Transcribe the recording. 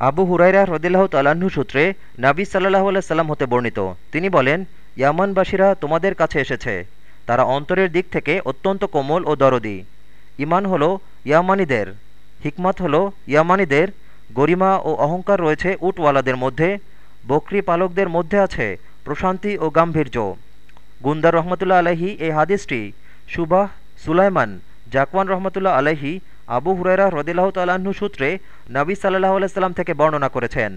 আবু হুরাইরা হ্রদিল্লাহ তালাহ্ন সূত্রে নাবী সাল্লাহ আল্লাহ সাল্লাম হতে বর্ণিত। তিনি বলেন, ইয়ামানবাসীরা তোমাদের কাছে এসেছে। তারা অন্তরের দিক থেকে অত্যন্ত কোমল ও দরদি। ইমান হল ইয়ামানিদের। হিকমত হল ইয়ামানিদের। গরিমা ও অহংকার রয়েছে উটওয়ালাদের মধ্যে। বকরি পালকদের মধ্যে আছে প্রশান্তি ও গাম্ভীর্য। গুন্দার রহমতুল্লাহ আলহি এই হাদিসটি সুবাহ সুলাইমান জাকওয়ান রহমতুল্লাহ আলহি আবু হুরাইরা হ্রদিল্লাহ তালাহ্ন সূত্রে নবী সাল্লাহ আলাইসাল্লাম থেকে বর্ণনা করেছেন।